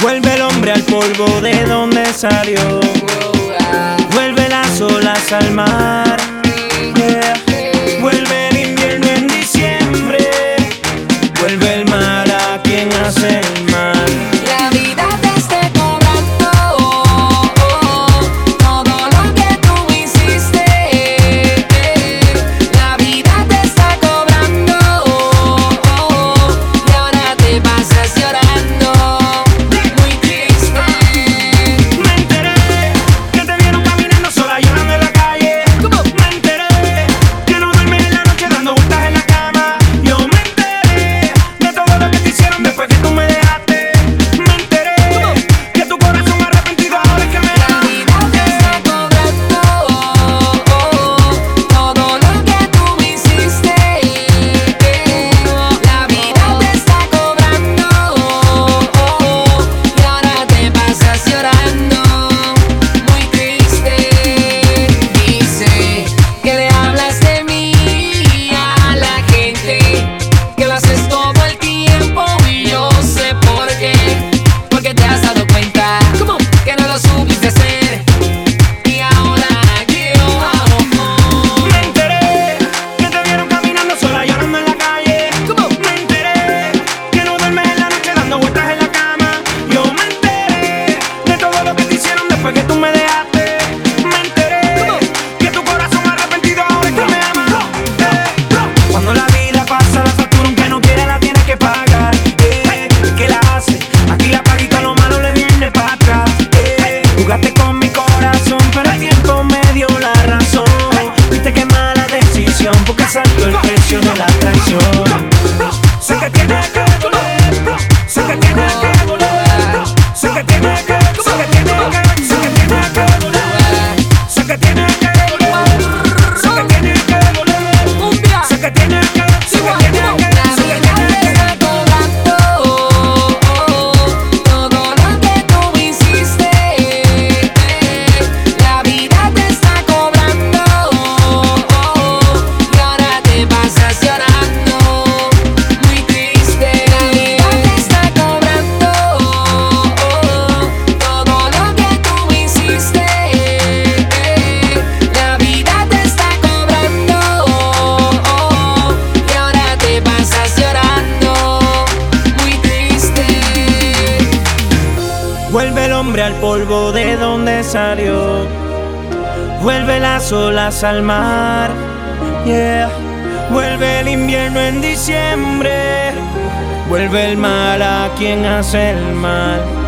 Vuelve el hombre al polvo de donde salió. Vuelve las olas al mar. porque tú al polvo de donde salió. Vuelve las olas al mar. Yeah. Vuelve el invierno en diciembre. Vuelve el mal a quien hace el mal.